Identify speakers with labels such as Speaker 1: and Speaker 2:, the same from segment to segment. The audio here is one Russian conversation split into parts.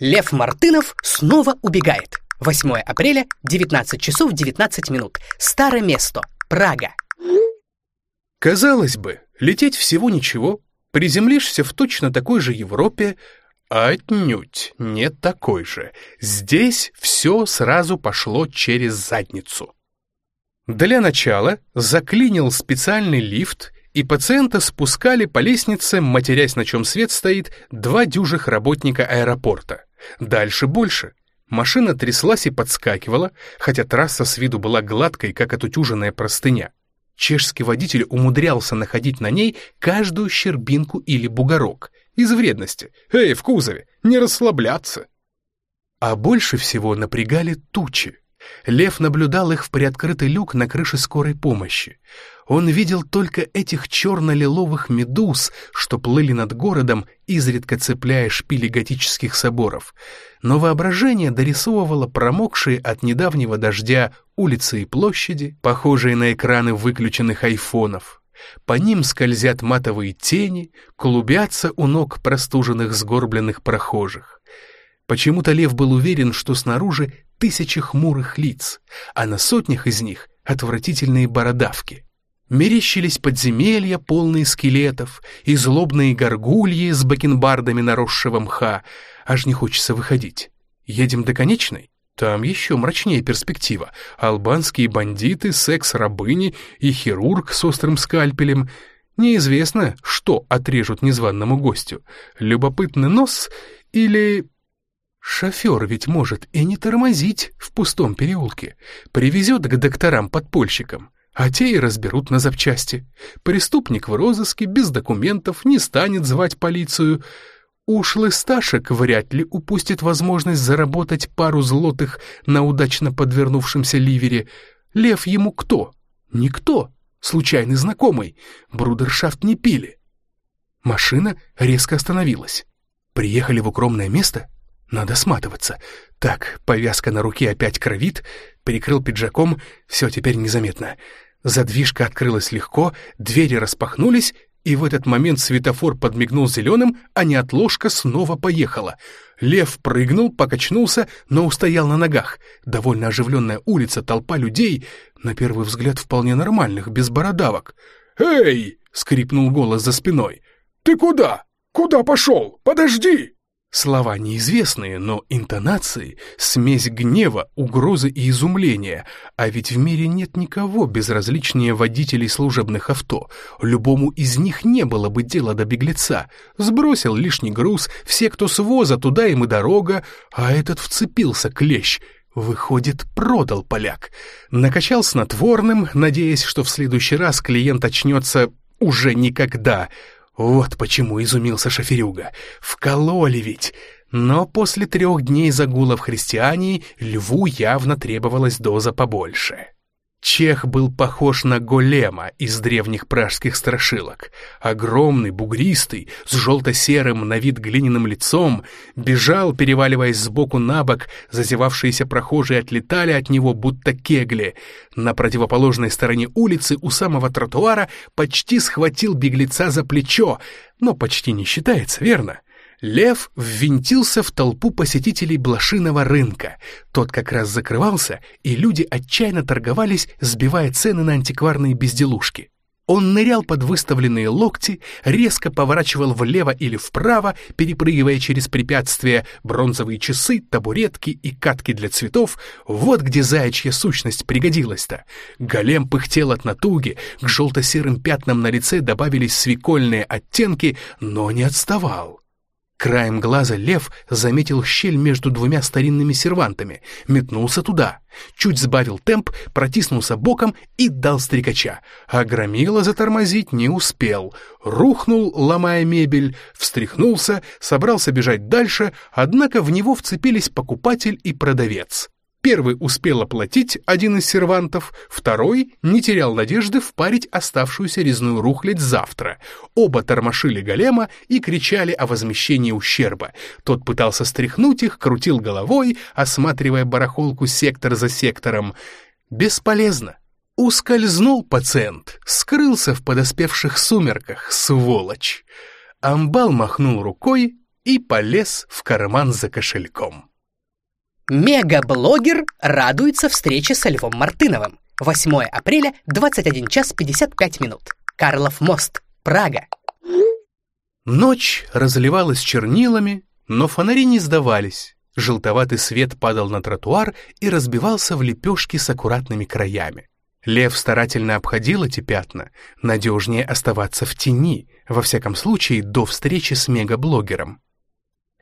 Speaker 1: Лев Мартынов снова убегает. 8 апреля, 19 часов 19 минут. Старое место. Прага.
Speaker 2: Казалось бы, лететь всего ничего, приземлишься в точно такой же Европе, а отнюдь не такой же. Здесь все сразу пошло через задницу. Для начала заклинил специальный лифт, и пациента спускали по лестнице, матерясь на чем свет стоит, два дюжих работника аэропорта. Дальше больше. Машина тряслась и подскакивала, хотя трасса с виду была гладкой, как отутюженная простыня. Чешский водитель умудрялся находить на ней каждую щербинку или бугорок. Из вредности. «Эй, в кузове! Не расслабляться!» А больше всего напрягали тучи. Лев наблюдал их в приоткрытый люк на крыше скорой помощи. Он видел только этих черно-лиловых медуз, что плыли над городом, изредка цепляя шпили готических соборов. Но воображение дорисовывало промокшие от недавнего дождя улицы и площади, похожие на экраны выключенных айфонов. По ним скользят матовые тени, клубятся у ног простуженных сгорбленных прохожих. Почему-то Лев был уверен, что снаружи тысячи хмурых лиц, а на сотнях из них отвратительные бородавки. Мерещились подземелья, полные скелетов, и злобные горгульи с бакенбардами наросшего мха. Аж не хочется выходить. Едем до конечной? Там еще мрачнее перспектива. Албанские бандиты, секс-рабыни и хирург с острым скальпелем. Неизвестно, что отрежут незваному гостю. Любопытный нос или Шофер ведь может и не тормозить в пустом переулке. Привезет к докторам-подпольщикам, а те и разберут на запчасти. Преступник в розыске, без документов, не станет звать полицию. Ушлый Сташек вряд ли упустит возможность заработать пару злотых на удачно подвернувшемся ливере. Лев ему кто? Никто. Случайный знакомый. Брудершафт не пили. Машина резко остановилась. Приехали в укромное место — надо сматываться. Так, повязка на руке опять кровит, перекрыл пиджаком, все теперь незаметно. Задвижка открылась легко, двери распахнулись, и в этот момент светофор подмигнул зеленым, а неотложка снова поехала. Лев прыгнул, покачнулся, но устоял на ногах. Довольно оживленная улица, толпа людей, на первый взгляд вполне нормальных, без бородавок. «Эй!» — скрипнул голос за спиной. «Ты куда? Куда пошел? Подожди!» Слова неизвестные, но интонации — смесь гнева, угрозы и изумления. А ведь в мире нет никого безразличнее водителей служебных авто. Любому из них не было бы дела до беглеца. Сбросил лишний груз, все, кто с воза, туда им и дорога, а этот вцепился клещ — Выходит, продал поляк. Накачал снотворным, надеясь, что в следующий раз клиент очнется уже никогда. Вот почему изумился шоферюга. Вкололи ведь. Но после трех дней загула в христиане льву явно требовалась доза побольше. Чех был похож на голема из древних пражских страшилок. Огромный, бугристый, с желто-серым на вид глиняным лицом, бежал, переваливаясь сбоку на бок, зазевавшиеся прохожие отлетали от него, будто кегли. На противоположной стороне улицы у самого тротуара почти схватил беглеца за плечо, но почти не считается, верно? Лев ввинтился в толпу посетителей блошиного рынка. Тот как раз закрывался, и люди отчаянно торговались, сбивая цены на антикварные безделушки. Он нырял под выставленные локти, резко поворачивал влево или вправо, перепрыгивая через препятствия, бронзовые часы, табуретки и катки для цветов. Вот где заячья сущность пригодилась-то. Голем пыхтел от натуги, к желто-серым пятнам на лице добавились свекольные оттенки, но не отставал. Краем глаза лев заметил щель между двумя старинными сервантами, метнулся туда, чуть сбавил темп, протиснулся боком и дал стрекача. А громила затормозить не успел. Рухнул, ломая мебель, встряхнулся, собрался бежать дальше, однако в него вцепились покупатель и продавец. Первый успел оплатить один из сервантов, второй не терял надежды впарить оставшуюся резную рухлядь завтра. Оба тормошили голема и кричали о возмещении ущерба. Тот пытался стряхнуть их, крутил головой, осматривая барахолку сектор за сектором. Бесполезно. Ускользнул пациент, скрылся в подоспевших сумерках, сволочь. Амбал махнул рукой и полез в карман за кошельком.
Speaker 1: Мегаблогер радуется встрече со Львом Мартыновым. 8 апреля, 21 час 55 минут. Карлов мост, Прага.
Speaker 2: Ночь разливалась чернилами, но фонари не сдавались. Желтоватый свет падал на тротуар и разбивался в лепешки с аккуратными краями. Лев старательно обходил эти пятна, надежнее оставаться в тени, во всяком случае до встречи с мегаблогером.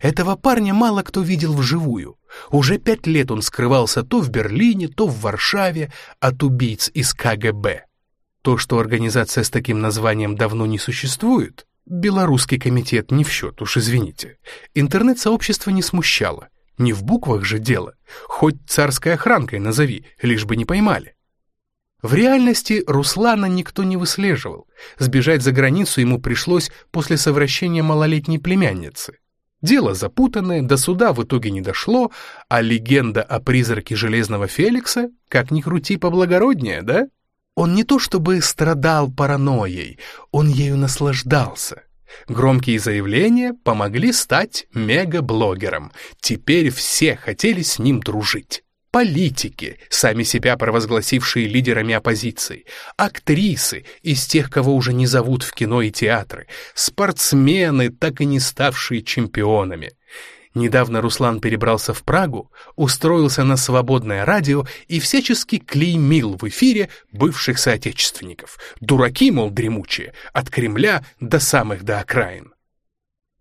Speaker 2: Этого парня мало кто видел вживую. Уже пять лет он скрывался то в Берлине, то в Варшаве от убийц из КГБ. То, что организация с таким названием давно не существует, белорусский комитет не в счет, уж извините, интернет-сообщество не смущало. Не в буквах же дело, хоть царской охранкой назови, лишь бы не поймали. В реальности Руслана никто не выслеживал. Сбежать за границу ему пришлось после совращения малолетней племянницы. Дело запутанное, до суда в итоге не дошло, а легенда о призраке Железного Феликса, как ни крути, поблагороднее, да? Он не то чтобы страдал паранойей, он ею наслаждался. Громкие заявления помогли стать мегаблогером. Теперь все хотели с ним дружить. Политики, сами себя провозгласившие лидерами оппозиции, актрисы из тех, кого уже не зовут в кино и театры, спортсмены, так и не ставшие чемпионами. Недавно Руслан перебрался в Прагу, устроился на свободное радио и всячески клеймил в эфире бывших соотечественников. Дураки, мол, дремучие, от Кремля до самых до окраин.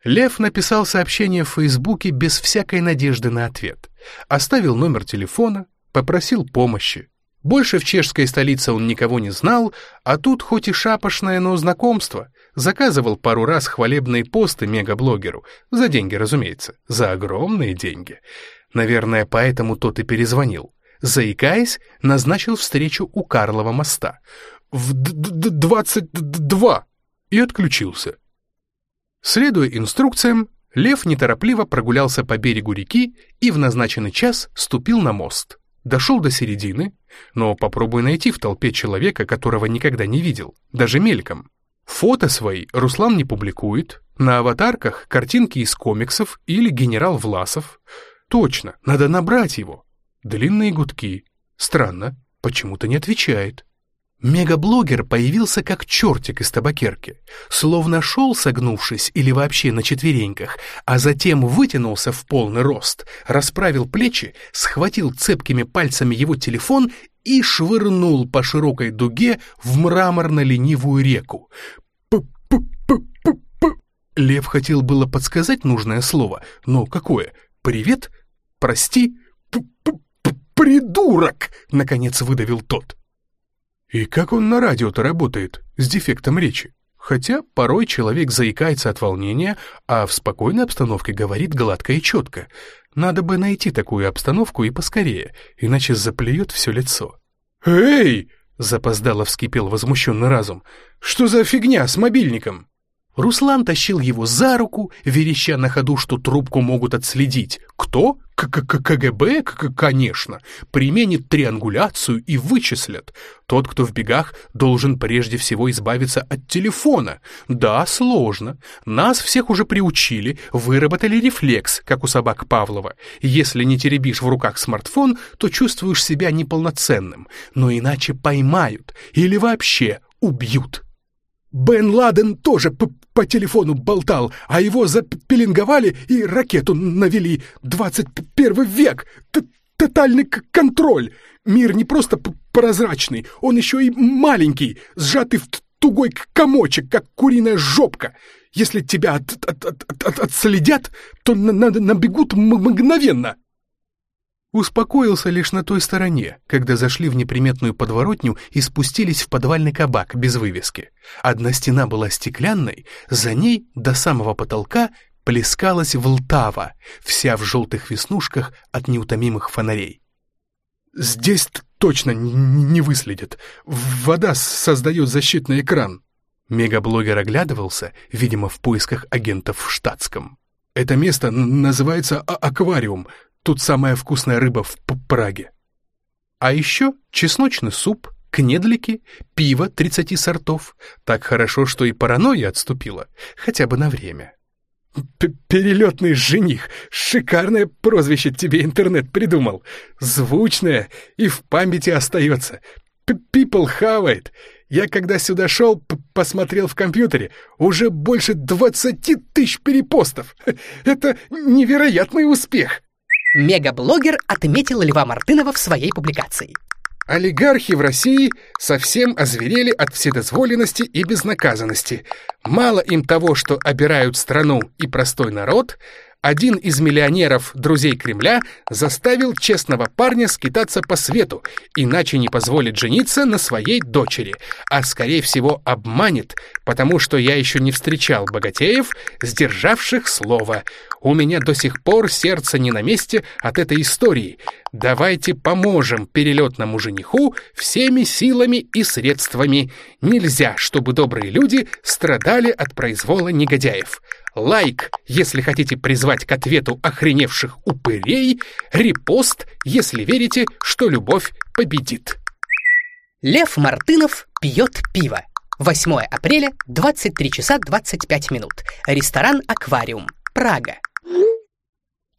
Speaker 2: Лев написал сообщение в Фейсбуке без всякой надежды на ответ. Оставил номер телефона, попросил помощи. Больше в чешской столице он никого не знал, а тут хоть и шапошное, но знакомство. Заказывал пару раз хвалебные посты мегаблогеру. За деньги, разумеется. За огромные деньги. Наверное, поэтому тот и перезвонил. Заикаясь, назначил встречу у Карлова моста. В двадцать два и отключился. Следуя инструкциям, Лев неторопливо прогулялся по берегу реки и в назначенный час ступил на мост. Дошел до середины, но попробуй найти в толпе человека, которого никогда не видел, даже мельком. Фото свои Руслан не публикует, на аватарках картинки из комиксов или генерал Власов. Точно, надо набрать его. Длинные гудки. Странно, почему-то не отвечает. Мегаблогер появился как чертик из табакерки, словно шел согнувшись или вообще на четвереньках, а затем вытянулся в полный рост, расправил плечи, схватил цепкими пальцами его телефон и швырнул по широкой дуге в мраморно-ленивую реку. П-п-п-п-п. Лев хотел было подсказать нужное слово, но какое? «Привет? Прости? П-п-п-придурок!» — наконец выдавил тот. И как он на радио-то работает, с дефектом речи? Хотя порой человек заикается от волнения, а в спокойной обстановке говорит гладко и четко. Надо бы найти такую обстановку и поскорее, иначе заплюет все лицо. «Эй!» — запоздало вскипел возмущенный разум. «Что за фигня с мобильником?» Руслан тащил его за руку, вереща на ходу, что трубку могут отследить. Кто? К -к -к КГБ? К Конечно. Применит триангуляцию и вычислят. Тот, кто в бегах, должен прежде всего избавиться от телефона. Да, сложно. Нас всех уже приучили, выработали рефлекс, как у собак Павлова. Если не теребишь в руках смартфон, то чувствуешь себя неполноценным. Но иначе поймают или вообще убьют. Бен Ладен тоже по телефону болтал, а его запеленговали и ракету навели. 21 век! Т Тотальный контроль! Мир не просто прозрачный, он еще и маленький, сжатый в тугой комочек, как куриная жопка. Если тебя от от от от отследят, то на на набегут мгновенно. Успокоился лишь на той стороне, когда зашли в неприметную подворотню и спустились в подвальный кабак без вывески. Одна стена была стеклянной, за ней до самого потолка плескалась Влтава, вся в желтых веснушках от неутомимых фонарей. «Здесь точно не выследят. Вода создает защитный экран». Мегаблогер оглядывался, видимо, в поисках агентов в штатском. «Это место называется а аквариум. Тут самая вкусная рыба в Праге. А еще чесночный суп, кнедлики, пиво 30 сортов. Так хорошо, что и паранойя отступила, хотя бы на время. перелетный жених. Шикарное прозвище тебе интернет придумал. Звучное и в памяти остается. People хавает. Я когда сюда шел, посмотрел в компьютере, уже больше 20 тысяч перепостов. Это невероятный успех.
Speaker 1: Мегаблогер отметил Льва Мартынова в своей публикации.
Speaker 2: Олигархи в России совсем озверели от вседозволенности и безнаказанности. Мало им того, что обирают страну и простой народ, один из миллионеров, друзей Кремля, заставил честного парня скитаться по свету, иначе не позволит жениться на своей дочери, а, скорее всего, обманет, потому что я еще не встречал богатеев, сдержавших слово. У меня до сих пор сердце не на месте от этой истории. Давайте поможем перелетному жениху всеми силами и средствами. Нельзя, чтобы добрые люди страдали от произвола негодяев. Лайк, если хотите призвать к ответу охреневших упырей, репост, если верите, что любовь победит.
Speaker 1: Лев Мартынов пьет пиво. 8 апреля, 23 часа 25 минут. Ресторан «Аквариум», Прага.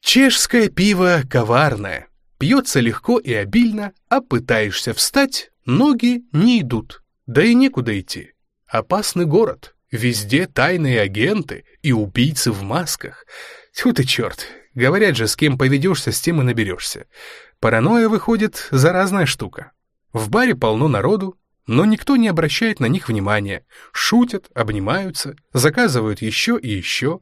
Speaker 2: Чешское пиво коварное. Пьется легко и обильно, а пытаешься встать, ноги не идут. Да и некуда идти. Опасный город. Везде тайные агенты и убийцы в масках. Тьфу ты черт, говорят же, с кем поведешься, с тем и наберешься. Паранойя, выходит, заразная штука. В баре полно народу, но никто не обращает на них внимания. Шутят, обнимаются, заказывают еще и еще.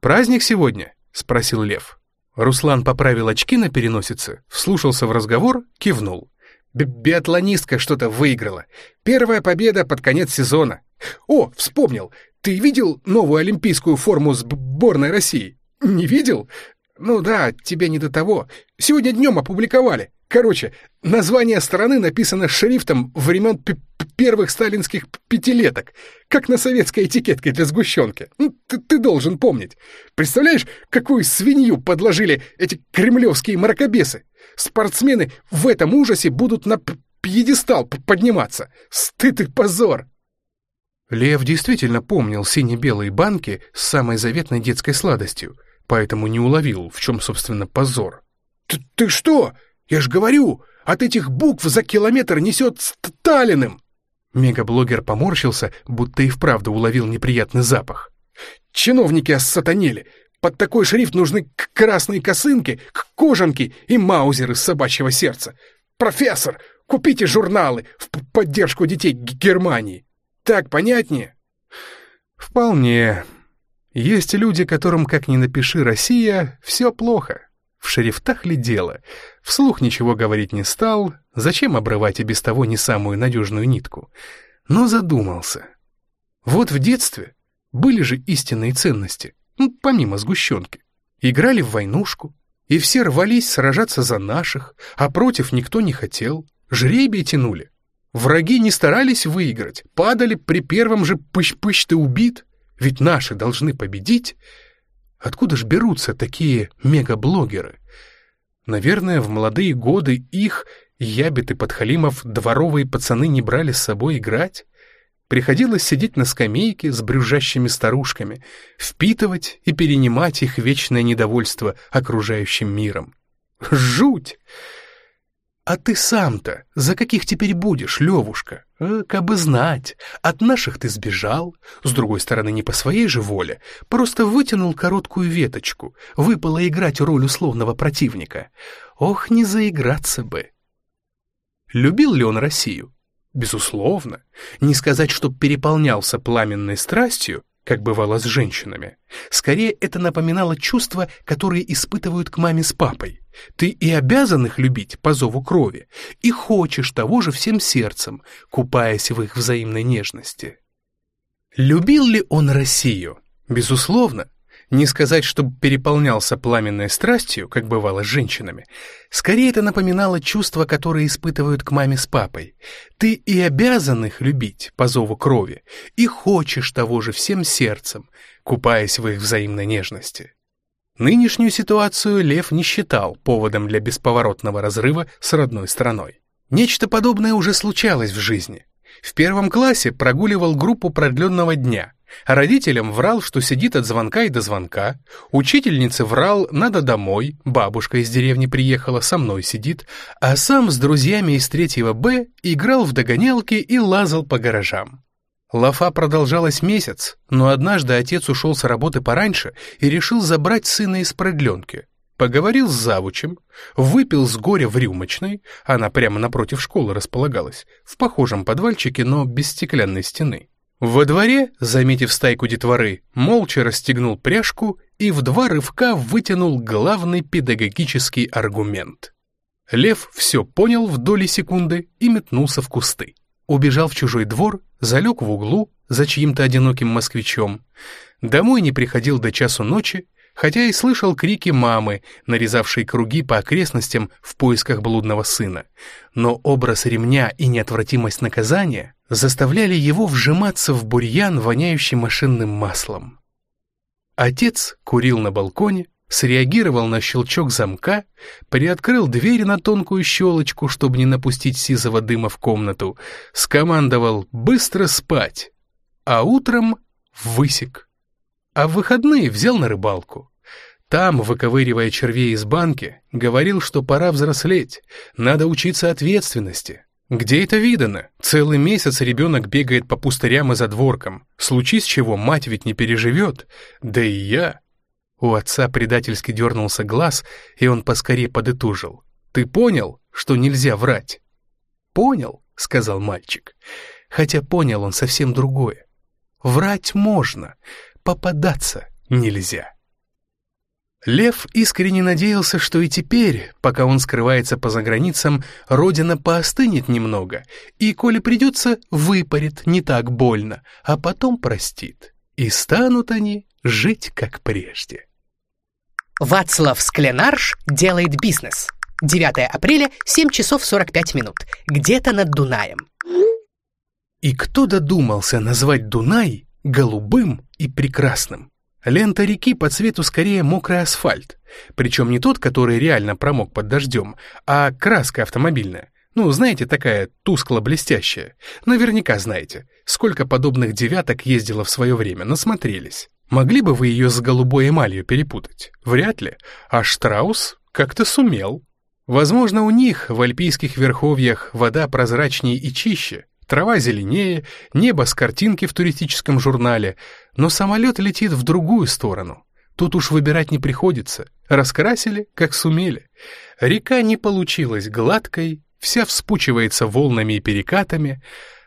Speaker 2: «Праздник сегодня?» — спросил Лев. Руслан поправил очки на переносице, вслушался в разговор, кивнул. Биатлонистка что-то выиграла. Первая победа под конец сезона. О, вспомнил. Ты видел новую олимпийскую форму сборной России? Не видел? Ну да, тебе не до того. Сегодня днем опубликовали. Короче, название страны написано шрифтом времен первых сталинских пятилеток, как на советской этикетке для сгущенки. Ну, ты, ты должен помнить. Представляешь, какую свинью подложили эти кремлевские мракобесы? Спортсмены в этом ужасе будут на пьедестал подниматься. Стыд и позор. Лев действительно помнил сине-белые банки с самой заветной детской сладостью, поэтому не уловил, в чем, собственно, позор. «Ты, ты что? Я ж говорю, от этих букв за километр несет Сталиным!» Мегаблогер поморщился, будто и вправду уловил неприятный запах. «Чиновники осатанели! Под такой шрифт нужны красные косынки, кожанки и маузеры с собачьего сердца. Профессор, купите журналы в поддержку детей Германии!» Так понятнее? Вполне. Есть люди, которым, как ни напиши «Россия», все плохо. В шрифтах ли дело? Вслух ничего говорить не стал, зачем обрывать и без того не самую надежную нитку? Но задумался. Вот в детстве были же истинные ценности, ну, помимо сгущенки. Играли в войнушку, и все рвались сражаться за наших, а против никто не хотел, жребий тянули. Враги не старались выиграть, падали при первом же пыщ-пыщ ты убит, ведь наши должны победить. Откуда ж берутся такие мегаблогеры? Наверное, в молодые годы их, ябед и подхалимов, дворовые пацаны не брали с собой играть. Приходилось сидеть на скамейке с брюзжащими старушками, впитывать и перенимать их вечное недовольство окружающим миром. Жуть! «А ты сам-то за каких теперь будешь, Левушка? Э, кабы знать, от наших ты сбежал, с другой стороны, не по своей же воле, просто вытянул короткую веточку, выпало играть роль условного противника. Ох, не заиграться бы!» Любил ли он Россию? Безусловно. Не сказать, чтоб переполнялся пламенной страстью, как бывало с женщинами. Скорее, это напоминало чувства, которые испытывают к маме с папой. Ты и обязан их любить по зову крови, и хочешь того же всем сердцем, купаясь в их взаимной нежности. Любил ли он Россию? Безусловно. Не сказать, чтобы переполнялся пламенной страстью, как бывало с женщинами. Скорее это напоминало чувства, которые испытывают к маме с папой. Ты и обязан их любить по зову крови, и хочешь того же всем сердцем, купаясь в их взаимной нежности. Нынешнюю ситуацию Лев не считал поводом для бесповоротного разрыва с родной страной. Нечто подобное уже случалось в жизни. В первом классе прогуливал группу продленного дня — Родителям врал, что сидит от звонка и до звонка. Учительнице врал, надо домой, бабушка из деревни приехала, со мной сидит. А сам с друзьями из третьего Б играл в догонялки и лазал по гаражам. Лафа продолжалась месяц, но однажды отец ушел с работы пораньше и решил забрать сына из продленки. Поговорил с завучем, выпил с горя в рюмочной, она прямо напротив школы располагалась, в похожем подвальчике, но без стеклянной стены. Во дворе, заметив стайку детворы, молча расстегнул пряжку и в два рывка вытянул главный педагогический аргумент. Лев все понял в доли секунды и метнулся в кусты. Убежал в чужой двор, залег в углу за чьим-то одиноким москвичом. Домой не приходил до часу ночи, хотя и слышал крики мамы, нарезавшей круги по окрестностям в поисках блудного сына. Но образ ремня и неотвратимость наказания заставляли его вжиматься в бурьян, воняющий машинным маслом. Отец курил на балконе, среагировал на щелчок замка, приоткрыл дверь на тонкую щелочку, чтобы не напустить сизого дыма в комнату, скомандовал «быстро спать», а утром высек а в выходные взял на рыбалку. Там, выковыривая червей из банки, говорил, что пора взрослеть, надо учиться ответственности. Где это видано? Целый месяц ребенок бегает по пустырям и задворкам. Случись чего, мать ведь не переживет. Да и я. У отца предательски дернулся глаз, и он поскорее подытожил. «Ты понял, что нельзя врать?» «Понял», — сказал мальчик. Хотя понял он совсем другое. «Врать можно, попадаться нельзя. Лев искренне надеялся, что и теперь, пока он скрывается по заграницам, родина поостынет немного, и, коли придется, выпарит не так больно, а потом простит. И станут они жить как прежде.
Speaker 1: Вацлав Скленарш делает бизнес. 9 апреля, 7 часов 45 минут. Где-то над Дунаем.
Speaker 2: И кто додумался назвать Дунай голубым и прекрасным. Лента реки по цвету скорее мокрый асфальт, причем не тот, который реально промок под дождем, а краска автомобильная. Ну, знаете, такая тускло-блестящая. Наверняка знаете, сколько подобных девяток ездило в свое время, насмотрелись. Могли бы вы ее с голубой эмалью перепутать? Вряд ли. А Штраус как-то сумел. Возможно, у них в альпийских верховьях вода прозрачнее и чище, Трава зеленее, небо с картинки в туристическом журнале, но самолет летит в другую сторону. Тут уж выбирать не приходится. Раскрасили, как сумели. Река не получилась гладкой, вся вспучивается волнами и перекатами,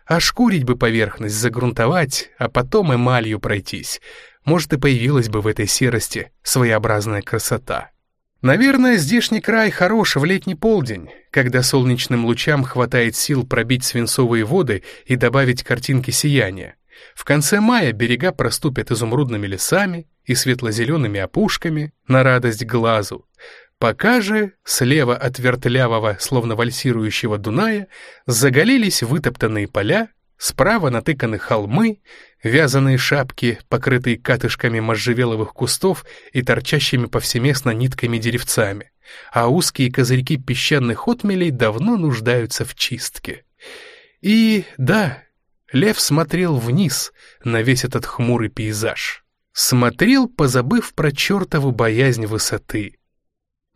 Speaker 2: а шкурить бы поверхность, загрунтовать, а потом эмалью пройтись. Может, и появилась бы в этой серости своеобразная красота. Наверное, здешний край хорош в летний полдень, когда солнечным лучам хватает сил пробить свинцовые воды и добавить картинки сияния. В конце мая берега проступят изумрудными лесами и светло-зелеными опушками на радость глазу. Пока же, слева от вертлявого, словно вальсирующего Дуная, заголились вытоптанные поля Справа натыканы холмы, вязаные шапки, покрытые катышками можжевеловых кустов и торчащими повсеместно нитками деревцами, а узкие козырьки песчаных отмелей давно нуждаются в чистке. И, да, лев смотрел вниз на весь этот хмурый пейзаж. Смотрел, позабыв про чертову боязнь высоты.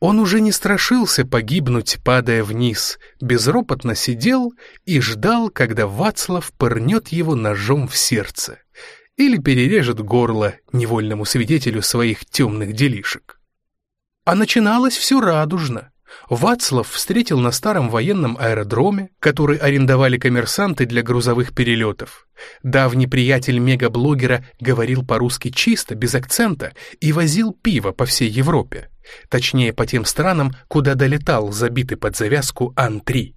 Speaker 2: Он уже не страшился погибнуть, падая вниз, безропотно сидел и ждал, когда Вацлав пырнет его ножом в сердце или перережет горло невольному свидетелю своих темных делишек. А начиналось все радужно. Вацлав встретил на старом военном аэродроме, который арендовали коммерсанты для грузовых перелетов. Давний приятель мегаблогера говорил по-русски чисто, без акцента, и возил пиво по всей Европе. Точнее, по тем странам, куда долетал забитый под завязку Ан-3.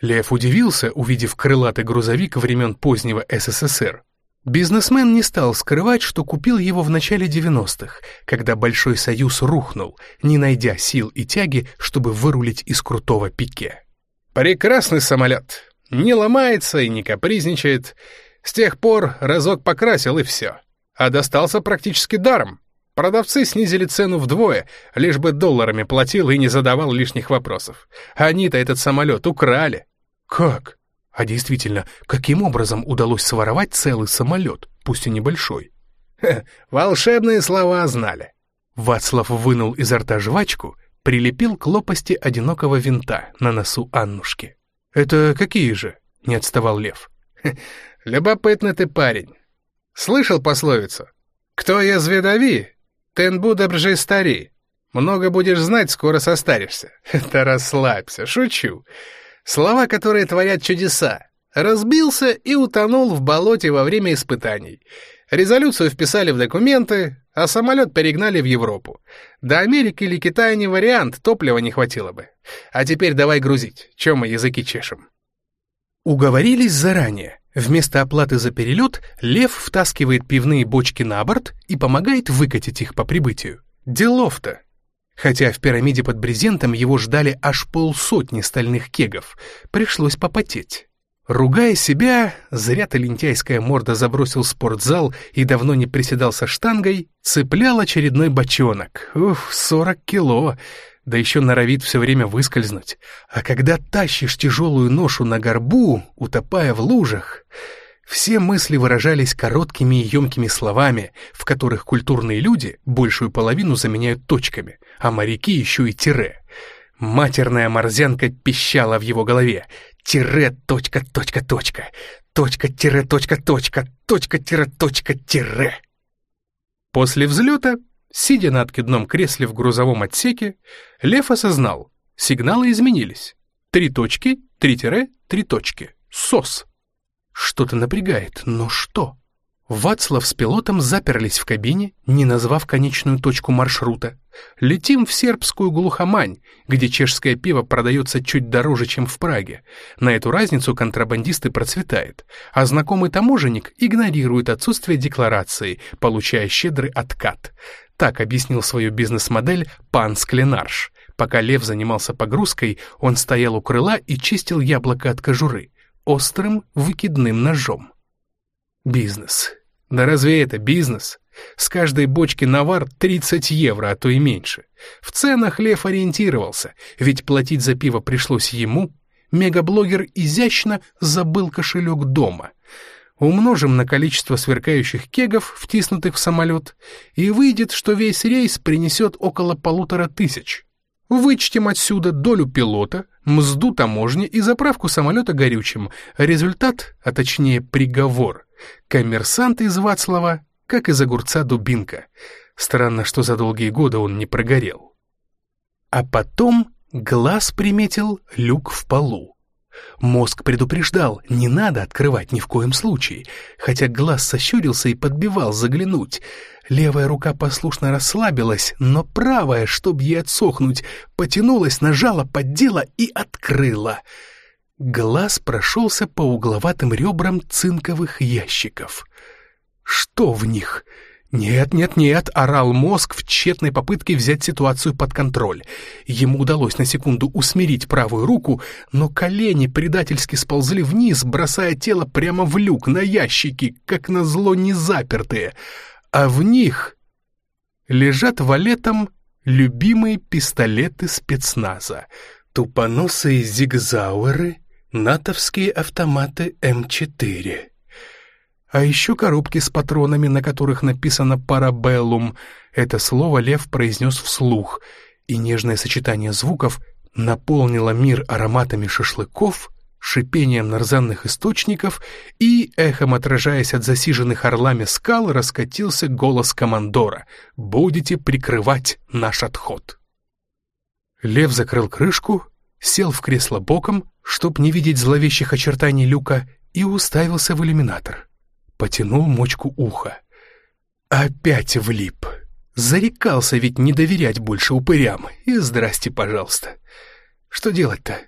Speaker 2: Лев удивился, увидев крылатый грузовик времен позднего СССР. Бизнесмен не стал скрывать, что купил его в начале 90-х, когда Большой Союз рухнул, не найдя сил и тяги, чтобы вырулить из крутого пике. «Прекрасный самолет. Не ломается и не капризничает. С тех пор разок покрасил и все. А достался практически даром. Продавцы снизили цену вдвое, лишь бы долларами платил и не задавал лишних вопросов. Они-то этот самолет украли». «Как? А действительно, каким образом удалось своровать целый самолет, пусть и небольшой?
Speaker 3: Ха, волшебные слова знали.
Speaker 2: Вацлав вынул изо рта жвачку, прилепил к лопасти одинокого винта на носу Аннушки. «Это какие же?» — не отставал Лев.
Speaker 3: «Любопытный ты парень. Слышал пословицу? Кто я зведави, тен будобржи стари. Много будешь знать, скоро состаришься. Это расслабься, шучу. Слова, которые творят чудеса. Разбился и утонул в болоте во время испытаний. Резолюцию вписали в документы, а самолет перегнали в Европу. До Америки или Китая не вариант, топлива не хватило бы. А теперь давай грузить, чем мы языки чешем.
Speaker 2: Уговорились заранее. Вместо оплаты за перелет Лев втаскивает пивные бочки на борт и помогает выкатить их по прибытию. Делов-то! Хотя в пирамиде под брезентом его ждали аж полсотни стальных кегов. Пришлось попотеть. Ругая себя, зря-то лентяйская морда забросил спортзал и давно не приседал со штангой, цеплял очередной бочонок. Ух, сорок кило! Да еще норовит все время выскользнуть. А когда тащишь тяжелую ношу на горбу, утопая в лужах, все мысли выражались короткими и емкими словами, в которых культурные люди большую половину заменяют точками, а моряки еще и тире. Матерная морзянка пищала в его голове. Тире, точка, точка, точка. Точка, тире, точка, точка. Точка, тире, точка, тире. После взлета, сидя на откидном кресле в грузовом отсеке, Лев осознал, сигналы изменились. Три точки, три тире, три точки. СОС. Что-то напрягает, но что? Вацлав с пилотом заперлись в кабине, не назвав конечную точку маршрута. Летим в сербскую глухомань, где чешское пиво продается чуть дороже, чем в Праге. На эту разницу контрабандисты процветает, а знакомый таможенник игнорирует отсутствие декларации, получая щедрый откат. Так объяснил свою бизнес-модель пан Скленарш. Пока Лев занимался погрузкой, он стоял у крыла и чистил яблоко от кожуры острым выкидным ножом. Бизнес. Да разве это бизнес? С каждой бочки навар 30 евро, а то и меньше. В ценах Лев ориентировался, ведь платить за пиво пришлось ему. Мегаблогер изящно забыл кошелек дома. Умножим на количество сверкающих кегов, втиснутых в самолет, и выйдет, что весь рейс принесет около полутора тысяч. Вычтем отсюда долю пилота, мзду таможни и заправку самолета горючим. Результат, а точнее приговор. Коммерсант из Вацлава, как из огурца дубинка. Странно, что за долгие годы он не прогорел. А потом глаз приметил люк в полу. Мозг предупреждал, не надо открывать ни в коем случае, хотя глаз сощурился и подбивал заглянуть. Левая рука послушно расслабилась, но правая, чтобы ей отсохнуть, потянулась, нажала, поддела и открыла. Глаз прошелся по угловатым ребрам цинковых ящиков. Что в них? «Нет, нет, нет!» — орал мозг в тщетной попытке взять ситуацию под контроль. Ему удалось на секунду усмирить правую руку, но колени предательски сползли вниз, бросая тело прямо в люк на ящики, как назло не запертые. А в них лежат валетом любимые пистолеты спецназа, тупоносые зигзауэры, натовские автоматы М4. А еще коробки с патронами, на которых написано «парабеллум». Это слово Лев произнес вслух, и нежное сочетание звуков наполнило мир ароматами шашлыков, шипением нарзанных источников и, эхом отражаясь от засиженных орлами скал, раскатился голос командора «Будете прикрывать наш отход». Лев закрыл крышку, сел в кресло боком, чтоб не видеть зловещих очертаний люка, и уставился в иллюминатор потянул мочку уха. Опять влип. Зарекался ведь не доверять больше упырям. И здрасте, пожалуйста. Что делать-то?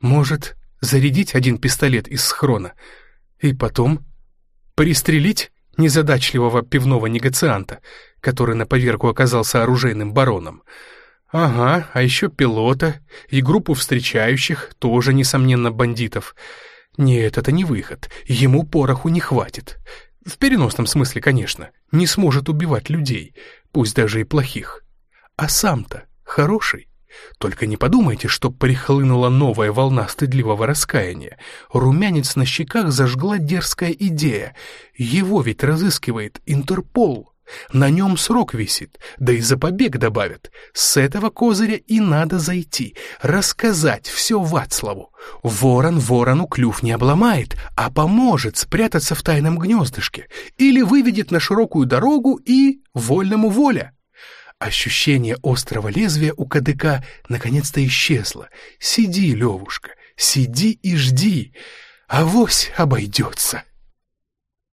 Speaker 2: Может, зарядить один пистолет из схрона и потом пристрелить незадачливого пивного негацианта, который на поверку оказался оружейным бароном. Ага, а еще пилота и группу встречающих, тоже, несомненно, бандитов — нет, это не выход. Ему пороху не хватит. В переносном смысле, конечно. Не сможет убивать людей, пусть даже и плохих. А сам-то хороший. Только не подумайте, что прихлынула новая волна стыдливого раскаяния. Румянец на щеках зажгла дерзкая идея. Его ведь разыскивает Интерпол. На нем срок висит, да и за побег добавят. С этого козыря и надо зайти, рассказать все Вацлаву. Ворон ворону клюв не обломает, а поможет спрятаться в тайном гнездышке или выведет на широкую дорогу и вольному воля. Ощущение острого лезвия у кадыка наконец-то исчезло. Сиди, Левушка, сиди и жди, авось обойдется.